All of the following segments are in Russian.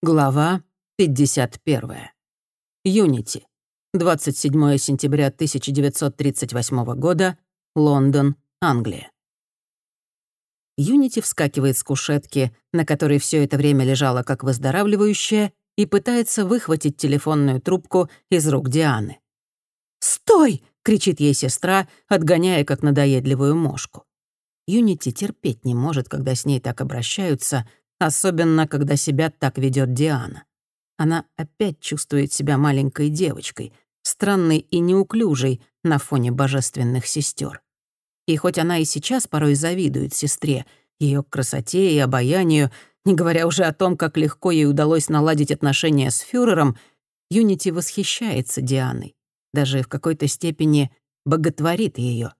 Глава 51. Юнити. 27 сентября 1938 года. Лондон, Англия. Юнити вскакивает с кушетки, на которой все это время лежала как выздоравливающая, и пытается выхватить телефонную трубку из рук Дианы. «Стой!» — кричит ей сестра, отгоняя как надоедливую мошку. Юнити терпеть не может, когда с ней так обращаются, Особенно, когда себя так ведет Диана. Она опять чувствует себя маленькой девочкой, странной и неуклюжей на фоне божественных сестер. И хоть она и сейчас порой завидует сестре, ее красоте и обаянию, не говоря уже о том, как легко ей удалось наладить отношения с фюрером, Юнити восхищается Дианой, даже в какой-то степени боготворит ее.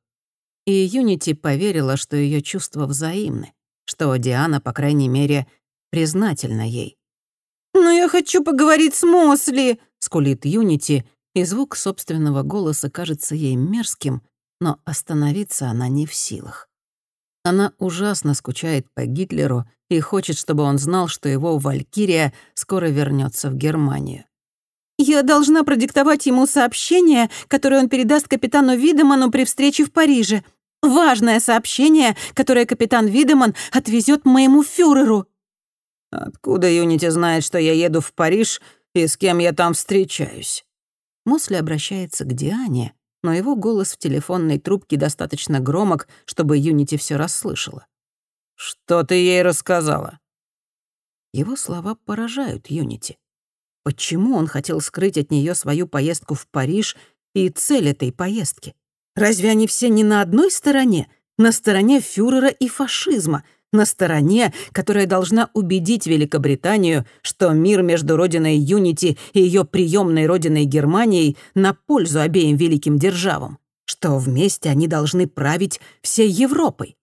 И Юнити поверила, что ее чувства взаимны что Диана, по крайней мере, признательна ей. «Но я хочу поговорить с Мосли!» — скулит Юнити, и звук собственного голоса кажется ей мерзким, но остановиться она не в силах. Она ужасно скучает по Гитлеру и хочет, чтобы он знал, что его Валькирия скоро вернется в Германию. «Я должна продиктовать ему сообщение, которое он передаст капитану Видеману при встрече в Париже. Важное сообщение, которое капитан Видеман отвезет моему фюреру». «Откуда Юнити знает, что я еду в Париж и с кем я там встречаюсь?» Мосли обращается к Диане, но его голос в телефонной трубке достаточно громок, чтобы Юнити все расслышала. «Что ты ей рассказала?» Его слова поражают Юнити. Почему он хотел скрыть от нее свою поездку в Париж и цель этой поездки? Разве они все не на одной стороне? На стороне фюрера и фашизма, на стороне, которая должна убедить Великобританию, что мир между родиной Юнити и ее приемной родиной Германией на пользу обеим великим державам, что вместе они должны править всей Европой.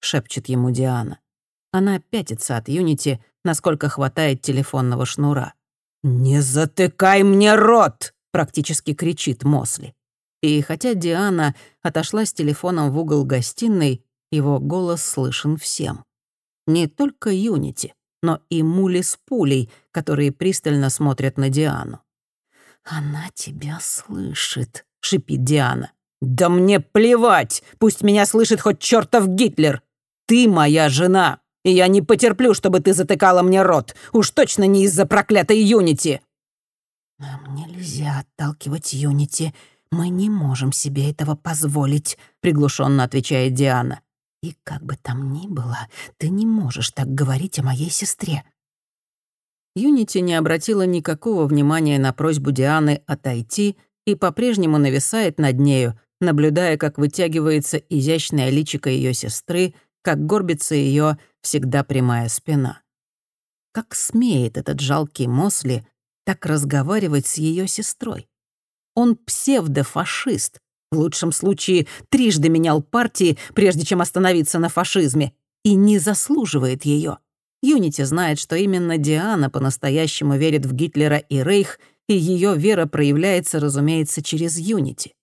Шепчет ему Диана. Она пятится от Юнити, насколько хватает телефонного шнура. «Не затыкай мне рот!» — практически кричит Мосли. И хотя Диана отошла с телефоном в угол гостиной, его голос слышен всем. Не только Юнити, но и Мули с Пулей, которые пристально смотрят на Диану. «Она тебя слышит», — шипит Диана. «Да мне плевать! Пусть меня слышит хоть чертов Гитлер! Ты моя жена, и я не потерплю, чтобы ты затыкала мне рот. Уж точно не из-за проклятой Юнити!» «Нам нельзя отталкивать Юнити. «Мы не можем себе этого позволить», — приглушенно отвечает Диана. «И как бы там ни было, ты не можешь так говорить о моей сестре». Юнити не обратила никакого внимания на просьбу Дианы отойти и по-прежнему нависает над нею, наблюдая, как вытягивается изящная личико ее сестры, как горбится ее всегда прямая спина. Как смеет этот жалкий Мосли так разговаривать с ее сестрой? Он псевдофашист. В лучшем случае трижды менял партии, прежде чем остановиться на фашизме, и не заслуживает ее. Юнити знает, что именно Диана по-настоящему верит в Гитлера и Рейх, и ее вера проявляется, разумеется, через Юнити.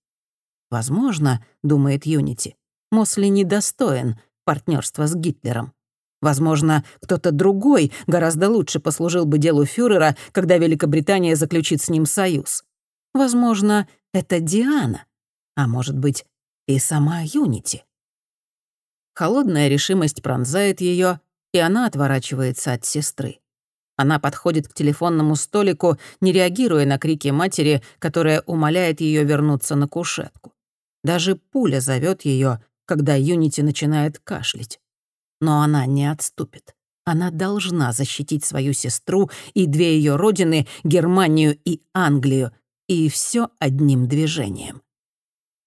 Возможно, думает Юнити, Мосли недостоин партнерства с Гитлером. Возможно, кто-то другой гораздо лучше послужил бы делу фюрера, когда Великобритания заключит с ним союз. Возможно, это Диана, а может быть, и сама Юнити. Холодная решимость пронзает ее, и она отворачивается от сестры. Она подходит к телефонному столику, не реагируя на крики матери, которая умоляет ее вернуться на кушетку. Даже пуля зовет ее, когда Юнити начинает кашлять. Но она не отступит. Она должна защитить свою сестру и две ее родины, Германию и Англию, и все одним движением.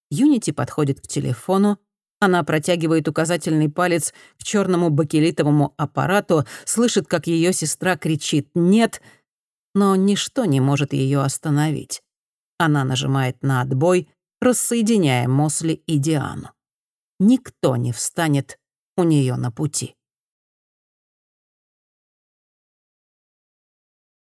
Юнити подходит к телефону, она протягивает указательный палец к черному бакелитовому аппарату, слышит, как ее сестра кричит «нет», но ничто не может ее остановить. Она нажимает на отбой, рассоединяя Мосли и Диану. Никто не встанет у нее на пути.